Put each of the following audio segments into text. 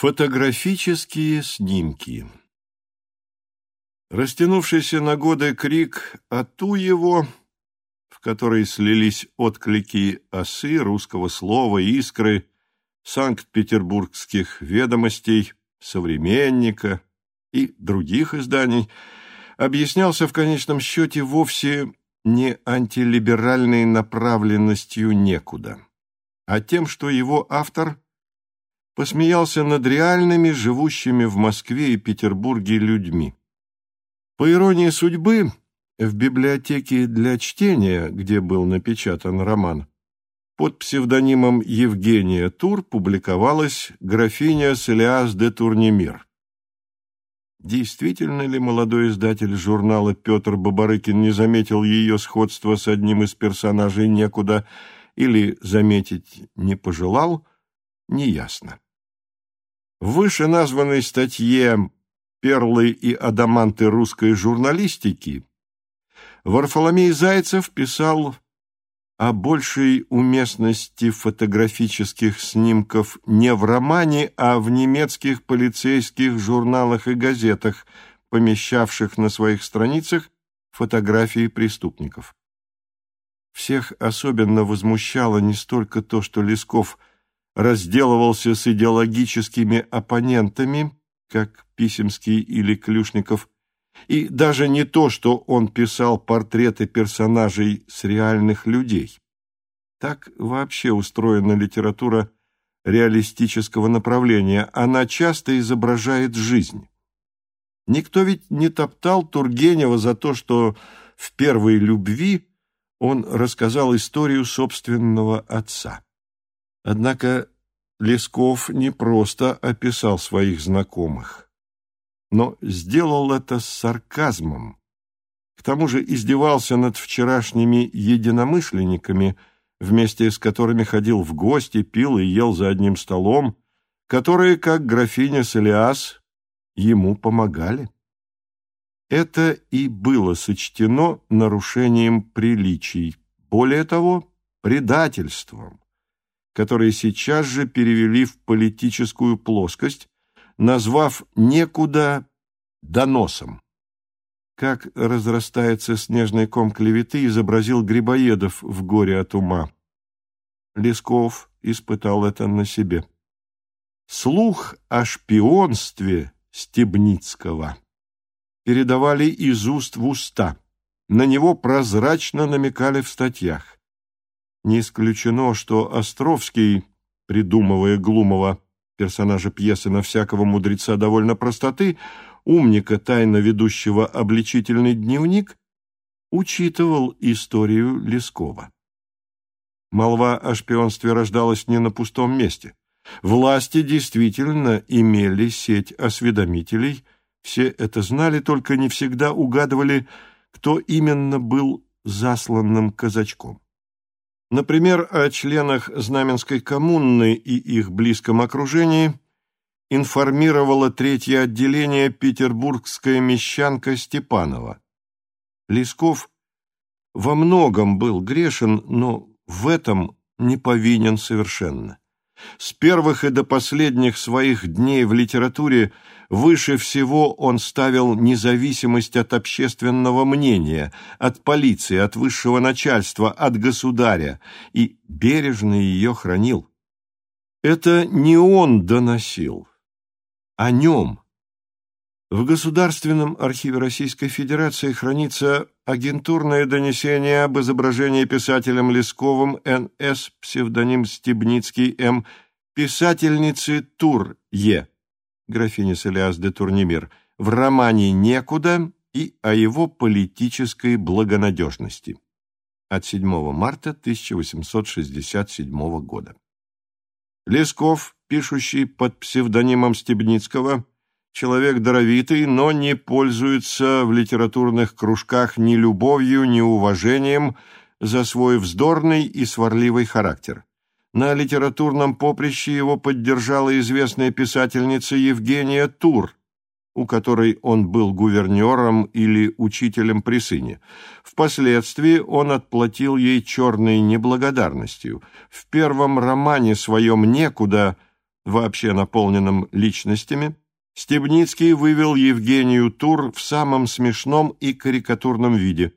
Фотографические снимки Растянувшийся на годы крик «Ату его!», в который слились отклики осы, русского слова, искры, санкт-петербургских ведомостей, современника и других изданий, объяснялся в конечном счете вовсе не антилиберальной направленностью некуда, а тем, что его автор – посмеялся над реальными, живущими в Москве и Петербурге людьми. По иронии судьбы, в библиотеке для чтения, где был напечатан роман, под псевдонимом Евгения Тур публиковалась графиня Селиас де Турнемир. Действительно ли молодой издатель журнала Петр Бабарыкин не заметил ее сходства с одним из персонажей некуда или заметить не пожелал, неясно. В вышеназванной статье «Перлы и адаманты русской журналистики» Варфоломей Зайцев писал о большей уместности фотографических снимков не в романе, а в немецких полицейских журналах и газетах, помещавших на своих страницах фотографии преступников. Всех особенно возмущало не столько то, что Лесков – разделывался с идеологическими оппонентами, как Писемский или Клюшников, и даже не то, что он писал портреты персонажей с реальных людей. Так вообще устроена литература реалистического направления. Она часто изображает жизнь. Никто ведь не топтал Тургенева за то, что в «Первой любви» он рассказал историю собственного отца. Однако Лесков не просто описал своих знакомых, но сделал это с сарказмом. К тому же издевался над вчерашними единомышленниками, вместе с которыми ходил в гости, пил и ел за одним столом, которые, как графиня Солиас, ему помогали. Это и было сочтено нарушением приличий, более того, предательством которые сейчас же перевели в политическую плоскость, назвав некуда доносом. Как разрастается снежный ком клеветы, изобразил Грибоедов в «Горе от ума». Лесков испытал это на себе. Слух о шпионстве Стебницкого передавали из уст в уста, на него прозрачно намекали в статьях. Не исключено, что Островский, придумывая Глумова, персонажа пьесы на всякого мудреца довольно простоты, умника, тайно ведущего обличительный дневник, учитывал историю Лескова. Молва о шпионстве рождалась не на пустом месте. Власти действительно имели сеть осведомителей, все это знали, только не всегда угадывали, кто именно был засланным казачком. Например, о членах Знаменской коммуны и их близком окружении информировало третье отделение петербургская мещанка Степанова. Лесков во многом был грешен, но в этом не повинен совершенно. С первых и до последних своих дней в литературе выше всего он ставил независимость от общественного мнения, от полиции, от высшего начальства, от государя и бережно ее хранил. Это не он доносил, о нем. В Государственном архиве Российской Федерации хранится агентурное донесение об изображении писателем Лесковым Н.С. псевдоним Стебницкий М. писательницы Тур Е. графиня Селиас де Турнемир в романе «Некуда» и о его политической благонадежности от 7 марта 1867 года. Лесков, пишущий под псевдонимом Стебницкого, человек даровитый, но не пользуется в литературных кружках ни любовью, ни уважением за свой вздорный и сварливый характер. На литературном поприще его поддержала известная писательница Евгения Тур, у которой он был гувернером или учителем при сыне. Впоследствии он отплатил ей черной неблагодарностью. В первом романе своем «Некуда» вообще наполненном личностями, Стебницкий вывел Евгению Тур в самом смешном и карикатурном виде.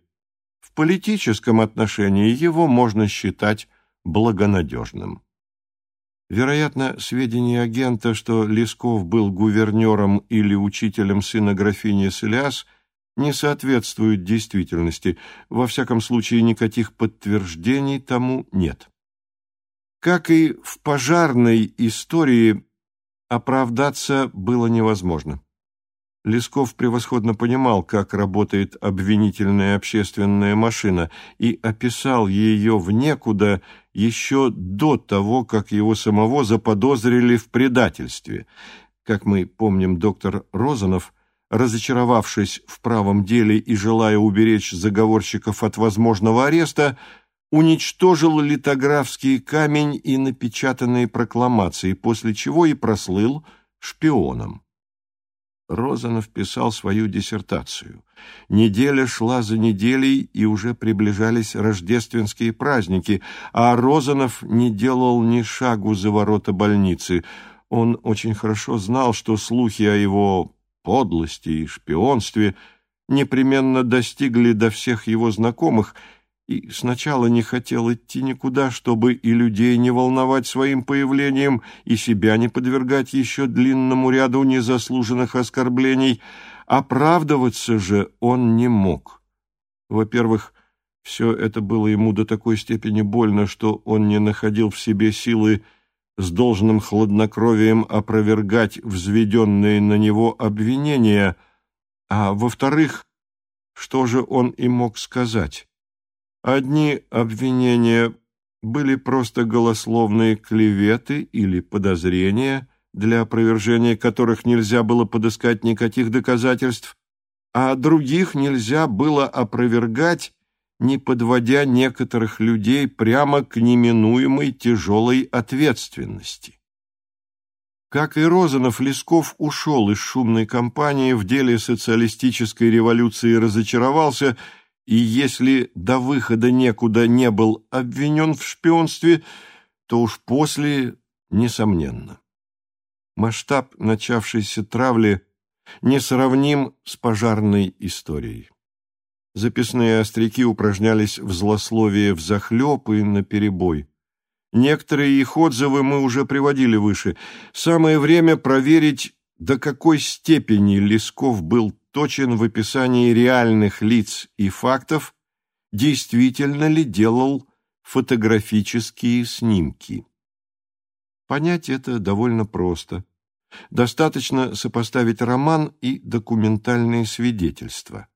В политическом отношении его можно считать благонадежным. Вероятно, сведения агента, что Лесков был гувернером или учителем сына графини Селиас, не соответствуют действительности. Во всяком случае, никаких подтверждений тому нет. Как и в пожарной истории, оправдаться было невозможно. Лесков превосходно понимал, как работает обвинительная общественная машина, и описал ее в некуда еще до того, как его самого заподозрили в предательстве. Как мы помним, доктор Розанов, разочаровавшись в правом деле и желая уберечь заговорщиков от возможного ареста, уничтожил литографский камень и напечатанные прокламации, после чего и прослыл шпионом. Розанов писал свою диссертацию. Неделя шла за неделей, и уже приближались рождественские праздники, а Розанов не делал ни шагу за ворота больницы. Он очень хорошо знал, что слухи о его подлости и шпионстве непременно достигли до всех его знакомых – и сначала не хотел идти никуда, чтобы и людей не волновать своим появлением, и себя не подвергать еще длинному ряду незаслуженных оскорблений. Оправдываться же он не мог. Во-первых, все это было ему до такой степени больно, что он не находил в себе силы с должным хладнокровием опровергать взведенные на него обвинения, а во-вторых, что же он и мог сказать? Одни обвинения были просто голословные клеветы или подозрения, для опровержения которых нельзя было подыскать никаких доказательств, а других нельзя было опровергать, не подводя некоторых людей прямо к неминуемой тяжелой ответственности. Как и Розанов, Лесков ушел из шумной кампании, в деле социалистической революции разочаровался – и если до выхода некуда не был обвинен в шпионстве, то уж после несомненно. Масштаб начавшейся травли несравним с пожарной историей. Записные остряки упражнялись в злословии взахлеб и наперебой. Некоторые их отзывы мы уже приводили выше. Самое время проверить, до какой степени Лесков был точен в описании реальных лиц и фактов, действительно ли делал фотографические снимки. Понять это довольно просто. Достаточно сопоставить роман и документальные свидетельства.